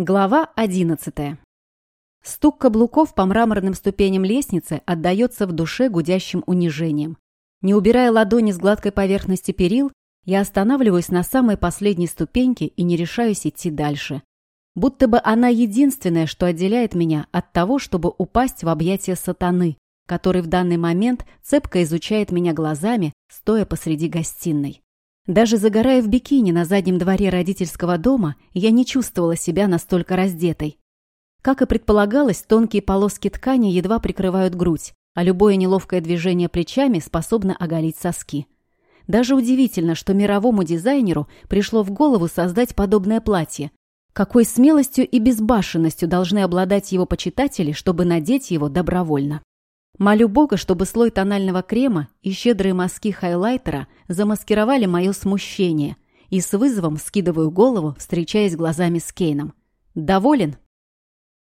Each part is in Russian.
Глава одиннадцатая. Стук каблуков по мраморным ступеням лестницы отдается в душе гудящим унижением. Не убирая ладони с гладкой поверхности перил, я останавливаюсь на самой последней ступеньке и не решаюсь идти дальше. Будто бы она единственная, что отделяет меня от того, чтобы упасть в объятия сатаны, который в данный момент цепко изучает меня глазами, стоя посреди гостиной. Даже загорая в бикини на заднем дворе родительского дома, я не чувствовала себя настолько раздетой. Как и предполагалось, тонкие полоски ткани едва прикрывают грудь, а любое неловкое движение плечами способно оголить соски. Даже удивительно, что мировому дизайнеру пришло в голову создать подобное платье. Какой смелостью и безбашенностью должны обладать его почитатели, чтобы надеть его добровольно. Молю Бога, чтобы слой тонального крема и щедрые мазки хайлайтера замаскировали мое смущение, и с вызовом скидываю голову, встречаясь глазами с Кейном. «Доволен?»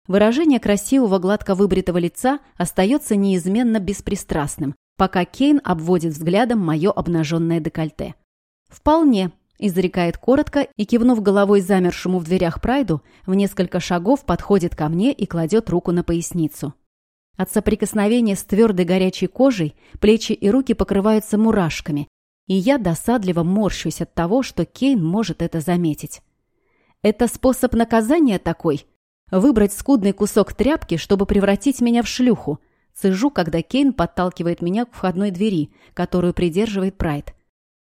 Выражение красивого гладко выбритого лица остается неизменно беспристрастным, пока Кейн обводит взглядом мое обнаженное декольте. «Вполне», – изрекает коротко и, кивнув головой замершему в дверях Прайду, в несколько шагов подходит ко мне и кладет руку на поясницу. От соприкосновения с твердой горячей кожей плечи и руки покрываются мурашками, и я досадливо морщусь от того, что Кейн может это заметить. Это способ наказания такой? Выбрать скудный кусок тряпки, чтобы превратить меня в шлюху. Цежу, когда Кейн подталкивает меня к входной двери, которую придерживает Прайд.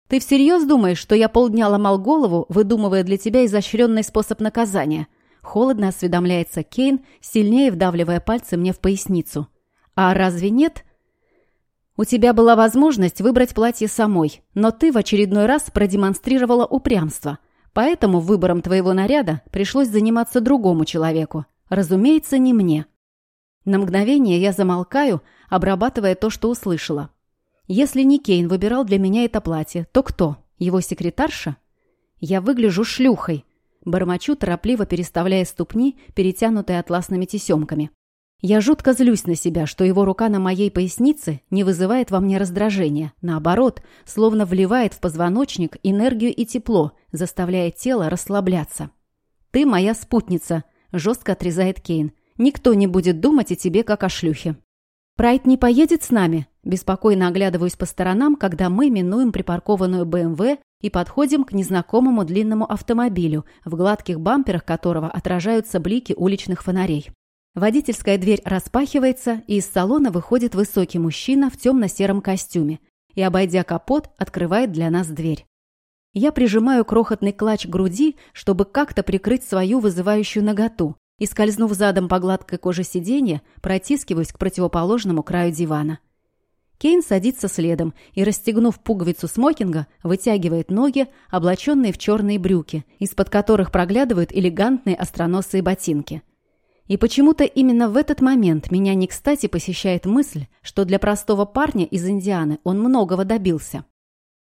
Ты всерьез думаешь, что я полдня ломал голову, выдумывая для тебя изощренный способ наказания? Холодно осведомляется Кейн, сильнее вдавливая пальцы мне в поясницу. «А разве нет?» «У тебя была возможность выбрать платье самой, но ты в очередной раз продемонстрировала упрямство. Поэтому выбором твоего наряда пришлось заниматься другому человеку. Разумеется, не мне». На мгновение я замолкаю, обрабатывая то, что услышала. Если не Кейн выбирал для меня это платье, то кто? Его секретарша? Я выгляжу шлюхой, Бормочу, торопливо переставляя ступни, перетянутые атласными тесемками. Я жутко злюсь на себя, что его рука на моей пояснице не вызывает во мне раздражения. Наоборот, словно вливает в позвоночник энергию и тепло, заставляя тело расслабляться. «Ты моя спутница», — жестко отрезает Кейн. «Никто не будет думать о тебе, как о шлюхе». «Прайд не поедет с нами?» Беспокойно оглядываюсь по сторонам, когда мы минуем припаркованную БМВ и подходим к незнакомому длинному автомобилю, в гладких бамперах которого отражаются блики уличных фонарей. Водительская дверь распахивается, и из салона выходит высокий мужчина в темно-сером костюме и, обойдя капот, открывает для нас дверь. Я прижимаю крохотный клатч к груди, чтобы как-то прикрыть свою вызывающую наготу, и, скользнув задом по гладкой коже сиденья, протискиваюсь к противоположному краю дивана. Кейн садится следом и, расстегнув пуговицу смокинга, вытягивает ноги, облаченные в черные брюки, из-под которых проглядывают элегантные остроносые ботинки. И почему-то именно в этот момент меня не кстати посещает мысль, что для простого парня из Индианы он многого добился.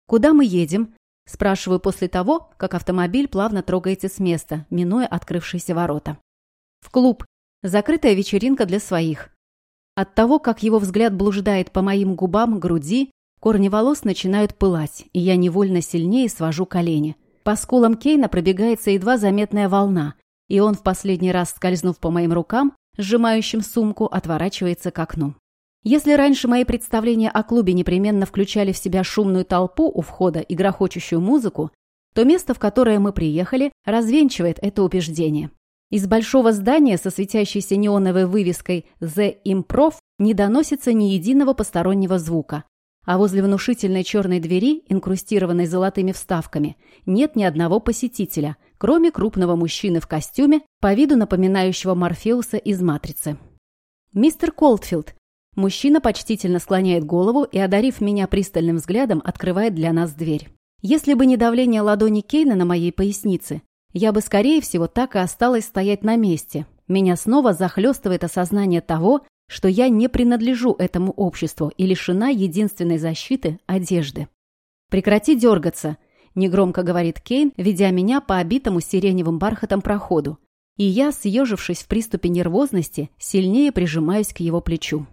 «Куда мы едем?» – спрашиваю после того, как автомобиль плавно трогается с места, минуя открывшиеся ворота. «В клуб. Закрытая вечеринка для своих. От того, как его взгляд блуждает по моим губам, груди, корни волос начинают пылать, и я невольно сильнее свожу колени. По скулам Кейна пробегается едва заметная волна, и он в последний раз, скользнув по моим рукам, сжимающим сумку, отворачивается к окну. Если раньше мои представления о клубе непременно включали в себя шумную толпу у входа и грохочущую музыку, то место, в которое мы приехали, развенчивает это убеждение. Из большого здания со светящейся неоновой вывеской «The Improv» не доносится ни единого постороннего звука. А возле внушительной черной двери, инкрустированной золотыми вставками, нет ни одного посетителя, кроме крупного мужчины в костюме, по виду напоминающего Морфеуса из «Матрицы». «Мистер Колдфилд». Мужчина почтительно склоняет голову и, одарив меня пристальным взглядом, открывает для нас дверь. Если бы не давление ладони Кейна на моей пояснице, я бы, скорее всего, так и осталась стоять на месте. Меня снова захлестывает осознание того, что я не принадлежу этому обществу и лишена единственной защиты – одежды. «Прекрати дергаться», – негромко говорит Кейн, ведя меня по обитому сиреневым бархатом проходу. И я, съежившись в приступе нервозности, сильнее прижимаюсь к его плечу.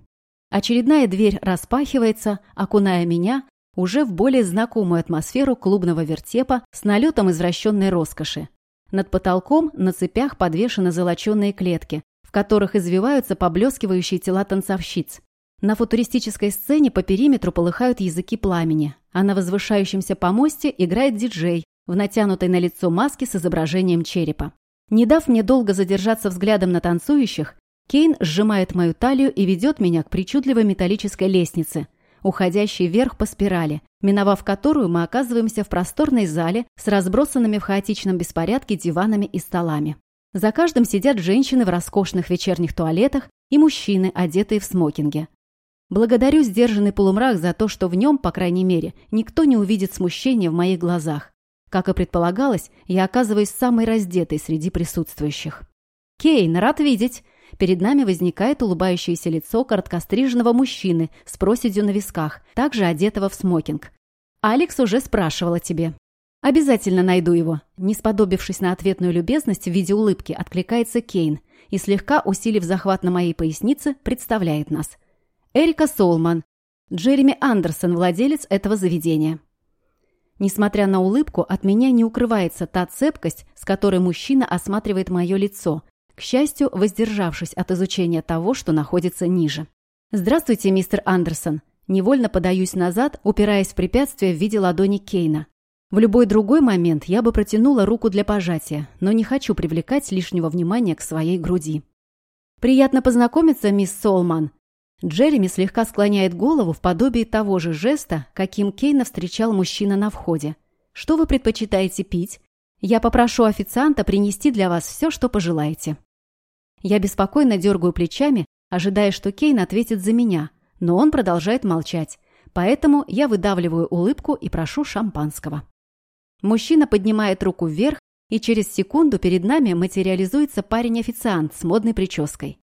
Очередная дверь распахивается, окуная меня уже в более знакомую атмосферу клубного вертепа с налетом извращенной роскоши. Над потолком на цепях подвешены золоченые клетки, в которых извиваются поблескивающие тела танцовщиц. На футуристической сцене по периметру полыхают языки пламени, а на возвышающемся помосте играет диджей в натянутой на лицо маске с изображением черепа. Не дав мне долго задержаться взглядом на танцующих, Кейн сжимает мою талию и ведет меня к причудливой металлической лестнице, уходящей вверх по спирали, миновав которую мы оказываемся в просторной зале с разбросанными в хаотичном беспорядке диванами и столами. За каждым сидят женщины в роскошных вечерних туалетах и мужчины, одетые в смокинге. Благодарю сдержанный полумрак за то, что в нем, по крайней мере, никто не увидит смущения в моих глазах. Как и предполагалось, я оказываюсь самой раздетой среди присутствующих. «Кейн, рад видеть!» Перед нами возникает улыбающееся лицо короткостриженного мужчины с проседью на висках, также одетого в смокинг. «Алекс уже спрашивала тебе». «Обязательно найду его». Не сподобившись на ответную любезность в виде улыбки, откликается Кейн и, слегка усилив захват на моей пояснице, представляет нас. Эрика Солман, Джереми Андерсон, владелец этого заведения. Несмотря на улыбку, от меня не укрывается та цепкость, с которой мужчина осматривает мое лицо, к счастью, воздержавшись от изучения того, что находится ниже. «Здравствуйте, мистер Андерсон». Невольно подаюсь назад, упираясь в препятствие в виде ладони Кейна. В любой другой момент я бы протянула руку для пожатия, но не хочу привлекать лишнего внимания к своей груди. «Приятно познакомиться, мисс Солман». Джереми слегка склоняет голову в подобии того же жеста, каким Кейна встречал мужчина на входе. «Что вы предпочитаете пить? Я попрошу официанта принести для вас все, что пожелаете». Я беспокойно дергаю плечами, ожидая, что Кейн ответит за меня, но он продолжает молчать, поэтому я выдавливаю улыбку и прошу шампанского. Мужчина поднимает руку вверх, и через секунду перед нами материализуется парень-официант с модной прической.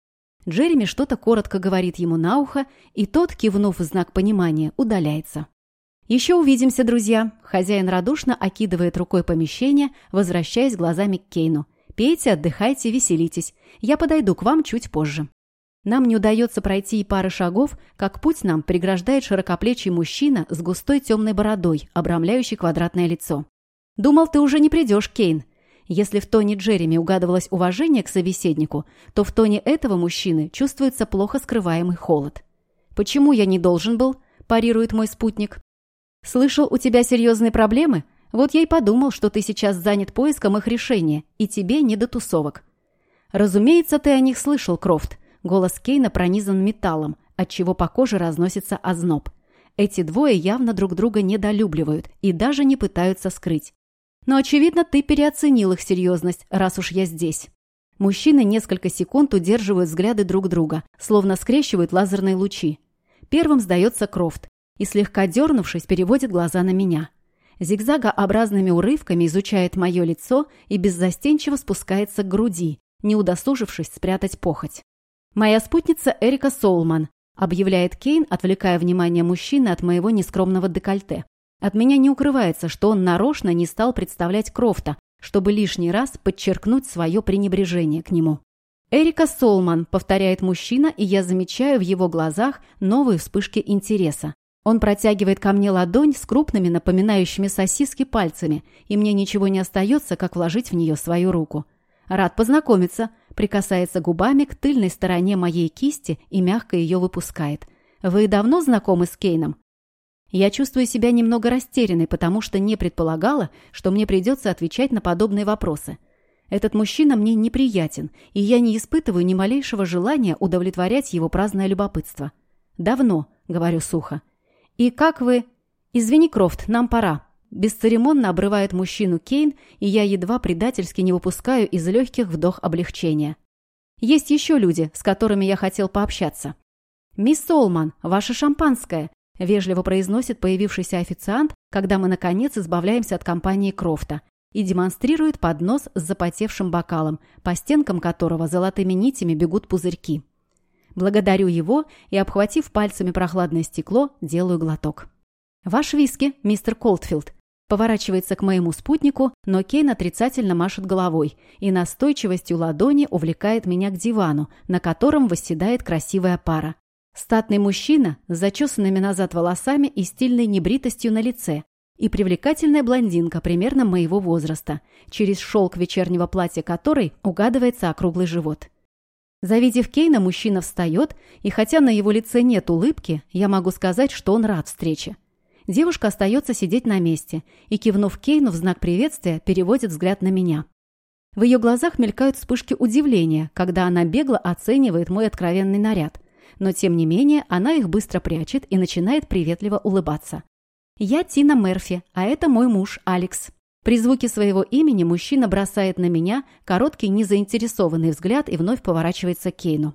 Джереми что-то коротко говорит ему на ухо, и тот, кивнув в знак понимания, удаляется. «Еще увидимся, друзья!» Хозяин радушно окидывает рукой помещение, возвращаясь глазами к Кейну. Пейте, отдыхайте, веселитесь. Я подойду к вам чуть позже. Нам не удается пройти и пары шагов, как путь нам преграждает широкоплечий мужчина с густой темной бородой, обрамляющий квадратное лицо. «Думал, ты уже не придешь, Кейн». Если в тоне Джереми угадывалось уважение к собеседнику, то в тоне этого мужчины чувствуется плохо скрываемый холод. «Почему я не должен был?» – парирует мой спутник. «Слышал, у тебя серьезные проблемы?» Вот я и подумал, что ты сейчас занят поиском их решения, и тебе не до тусовок. Разумеется, ты о них слышал, Крофт. Голос Кейна пронизан металлом, отчего по коже разносится озноб. Эти двое явно друг друга недолюбливают и даже не пытаются скрыть. Но, очевидно, ты переоценил их серьезность, раз уж я здесь. Мужчины несколько секунд удерживают взгляды друг друга, словно скрещивают лазерные лучи. Первым сдается Крофт и, слегка дернувшись, переводит глаза на меня – зигзагообразными урывками изучает мое лицо и беззастенчиво спускается к груди, не удосужившись спрятать похоть. «Моя спутница Эрика Соулман», объявляет Кейн, отвлекая внимание мужчины от моего нескромного декольте. От меня не укрывается, что он нарочно не стал представлять Крофта, чтобы лишний раз подчеркнуть свое пренебрежение к нему. «Эрика Солман», — повторяет мужчина, и я замечаю в его глазах новые вспышки интереса. Он протягивает ко мне ладонь с крупными, напоминающими сосиски пальцами, и мне ничего не остается, как вложить в нее свою руку. «Рад познакомиться», прикасается губами к тыльной стороне моей кисти и мягко ее выпускает. «Вы давно знакомы с Кейном?» Я чувствую себя немного растерянной, потому что не предполагала, что мне придется отвечать на подобные вопросы. Этот мужчина мне неприятен, и я не испытываю ни малейшего желания удовлетворять его праздное любопытство. «Давно», — говорю сухо. «И как вы...» «Извини, Крофт, нам пора». Бесцеремонно обрывает мужчину Кейн, и я едва предательски не выпускаю из легких вдох облегчения. Есть еще люди, с которыми я хотел пообщаться. «Мисс Солман, ваше шампанское», – вежливо произносит появившийся официант, когда мы, наконец, избавляемся от компании Крофта, и демонстрирует поднос с запотевшим бокалом, по стенкам которого золотыми нитями бегут пузырьки. Благодарю его и, обхватив пальцами прохладное стекло, делаю глоток. «Ваш виски, мистер Колдфилд». Поворачивается к моему спутнику, но Кейн отрицательно машет головой и настойчивостью ладони увлекает меня к дивану, на котором восседает красивая пара. Статный мужчина с зачесанными назад волосами и стильной небритостью на лице. и привлекательная блондинка примерно моего возраста, через шелк вечернего платья которой угадывается округлый живот. Завидев Кейна, мужчина встает, и хотя на его лице нет улыбки, я могу сказать, что он рад встрече. Девушка остается сидеть на месте и, кивнув Кейну в знак приветствия, переводит взгляд на меня. В ее глазах мелькают вспышки удивления, когда она бегло оценивает мой откровенный наряд. Но, тем не менее, она их быстро прячет и начинает приветливо улыбаться. «Я Тина Мерфи, а это мой муж Алекс». При звуке своего имени мужчина бросает на меня короткий незаинтересованный взгляд и вновь поворачивается к Кейну.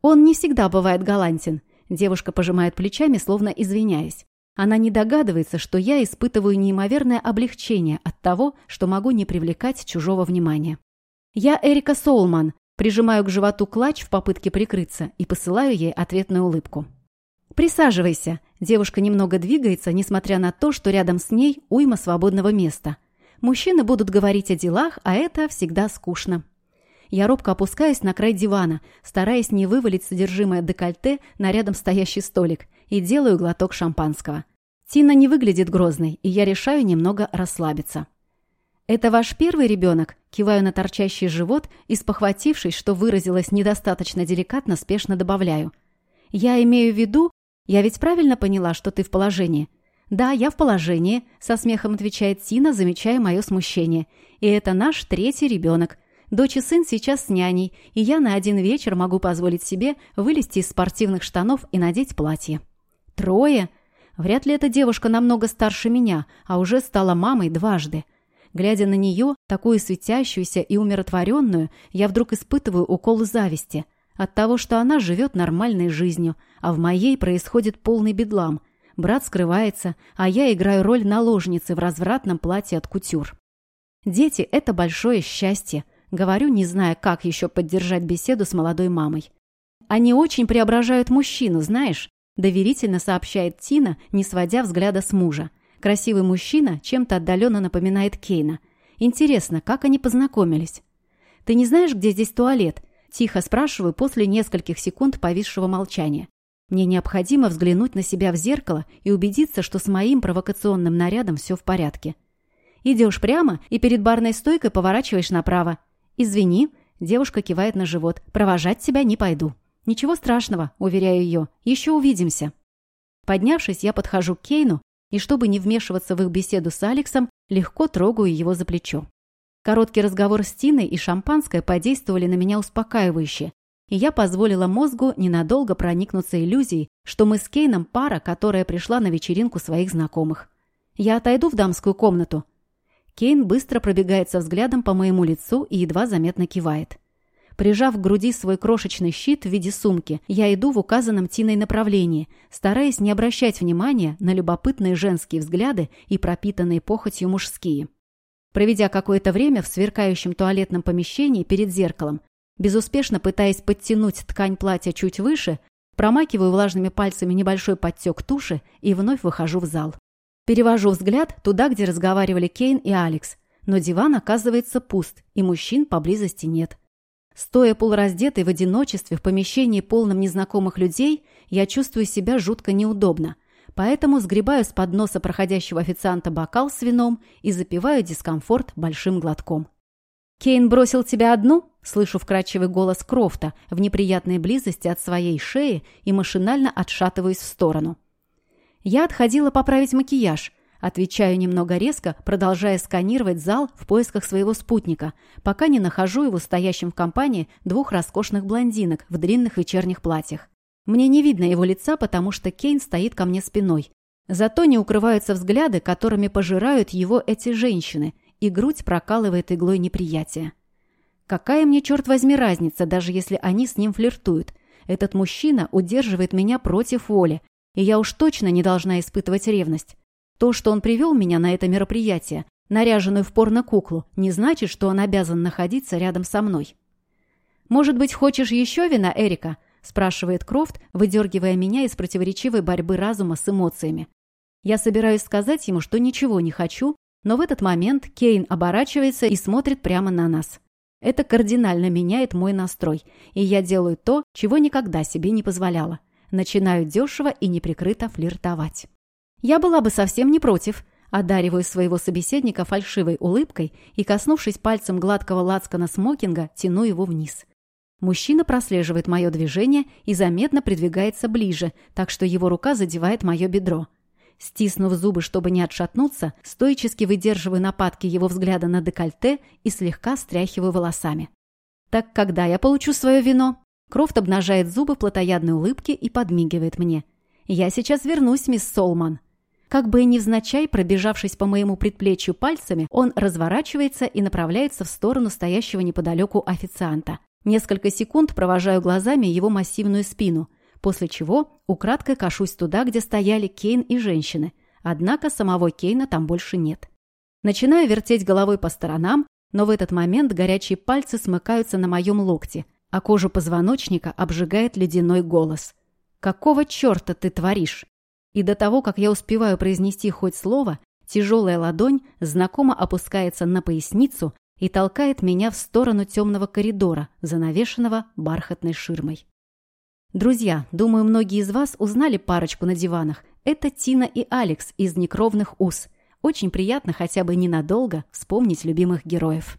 Он не всегда бывает галантен. Девушка пожимает плечами, словно извиняясь. Она не догадывается, что я испытываю неимоверное облегчение от того, что могу не привлекать чужого внимания. Я Эрика Соулман, прижимаю к животу клатч в попытке прикрыться и посылаю ей ответную улыбку. «Присаживайся». Девушка немного двигается, несмотря на то, что рядом с ней уйма свободного места. Мужчины будут говорить о делах, а это всегда скучно. Я робко опускаюсь на край дивана, стараясь не вывалить содержимое декольте на рядом стоящий столик, и делаю глоток шампанского. Тина не выглядит грозной, и я решаю немного расслабиться. «Это ваш первый ребенок?» Киваю на торчащий живот и, спохватившись, что выразилась недостаточно деликатно, спешно добавляю. «Я имею в виду, я ведь правильно поняла, что ты в положении?» «Да, я в положении», — со смехом отвечает Тина, замечая мое смущение. «И это наш третий ребенок. Дочь и сын сейчас с няней, и я на один вечер могу позволить себе вылезти из спортивных штанов и надеть платье. Трое? Вряд ли эта девушка намного старше меня, а уже стала мамой дважды. Глядя на нее, такую светящуюся и умиротворенную, я вдруг испытываю укол зависти от того, что она живет нормальной жизнью, а в моей происходит полный бедлам. Брат скрывается, а я играю роль наложницы в развратном платье от кутюр. Дети – это большое счастье, Говорю, не зная, как еще поддержать беседу с молодой мамой. «Они очень преображают мужчину, знаешь?» доверительно сообщает Тина, не сводя взгляда с мужа. Красивый мужчина чем-то отдаленно напоминает Кейна. Интересно, как они познакомились? «Ты не знаешь, где здесь туалет?» Тихо спрашиваю после нескольких секунд повисшего молчания. Мне необходимо взглянуть на себя в зеркало и убедиться, что с моим провокационным нарядом все в порядке. Идешь прямо и перед барной стойкой поворачиваешь направо. «Извини», — девушка кивает на живот, — «провожать тебя не пойду». «Ничего страшного», — уверяю ее, — «еще увидимся». Поднявшись, я подхожу к Кейну и, чтобы не вмешиваться в их беседу с Алексом, легко трогаю его за плечо. Короткий разговор с Тиной и шампанское подействовали на меня успокаивающе, и я позволила мозгу ненадолго проникнуться иллюзией, что мы с Кейном пара, которая пришла на вечеринку своих знакомых. «Я отойду в дамскую комнату», Кейн быстро пробегается взглядом по моему лицу и едва заметно кивает. Прижав к груди свой крошечный щит в виде сумки, я иду в указанном Тиной направлении, стараясь не обращать внимания на любопытные женские взгляды и пропитанные похотью мужские. Проведя какое-то время в сверкающем туалетном помещении перед зеркалом, безуспешно пытаясь подтянуть ткань платья чуть выше, промакиваю влажными пальцами небольшой подтек туши и вновь выхожу в зал. Перевожу взгляд туда, где разговаривали Кейн и Алекс, но диван оказывается пуст, и мужчин поблизости нет. Стоя полураздетой в одиночестве в помещении полном незнакомых людей, я чувствую себя жутко неудобно, поэтому сгребаю с подноса проходящего официанта бокал с вином и запиваю дискомфорт большим глотком. «Кейн бросил тебя одну?» – слышу вкрадчивый голос Крофта в неприятной близости от своей шеи и машинально отшатываюсь в сторону. Я отходила поправить макияж. Отвечаю немного резко, продолжая сканировать зал в поисках своего спутника, пока не нахожу его стоящим в компании двух роскошных блондинок в длинных вечерних платьях. Мне не видно его лица, потому что Кейн стоит ко мне спиной. Зато не укрываются взгляды, которыми пожирают его эти женщины, и грудь прокалывает иглой неприятия. Какая мне, черт возьми, разница, даже если они с ним флиртуют? Этот мужчина удерживает меня против воли, и я уж точно не должна испытывать ревность. То, что он привел меня на это мероприятие, наряженную в порно-куклу, не значит, что он обязан находиться рядом со мной. «Может быть, хочешь еще вина, Эрика?» – спрашивает Крофт, выдергивая меня из противоречивой борьбы разума с эмоциями. Я собираюсь сказать ему, что ничего не хочу, но в этот момент Кейн оборачивается и смотрит прямо на нас. Это кардинально меняет мой настрой, и я делаю то, чего никогда себе не позволяла – начинаю дешево и неприкрыто флиртовать. Я была бы совсем не против. одариваю своего собеседника фальшивой улыбкой и, коснувшись пальцем гладкого лацкана смокинга, тяну его вниз. Мужчина прослеживает мое движение и заметно придвигается ближе, так что его рука задевает мое бедро. Стиснув зубы, чтобы не отшатнуться, стоически выдерживаю нападки его взгляда на декольте и слегка стряхиваю волосами. «Так когда я получу свое вино?» Крофт обнажает зубы в плотоядной улыбке и подмигивает мне. «Я сейчас вернусь, мисс Солман». Как бы и невзначай, пробежавшись по моему предплечью пальцами, он разворачивается и направляется в сторону стоящего неподалеку официанта. Несколько секунд провожаю глазами его массивную спину, после чего украдкой кашусь туда, где стояли Кейн и женщины. Однако самого Кейна там больше нет. Начинаю вертеть головой по сторонам, но в этот момент горячие пальцы смыкаются на моем локте, а кожу позвоночника обжигает ледяной голос. «Какого черта ты творишь?» И до того, как я успеваю произнести хоть слово, тяжелая ладонь знакомо опускается на поясницу и толкает меня в сторону темного коридора, занавешенного бархатной ширмой. Друзья, думаю, многие из вас узнали парочку на диванах. Это Тина и Алекс из «Некровных уз». Очень приятно хотя бы ненадолго вспомнить любимых героев.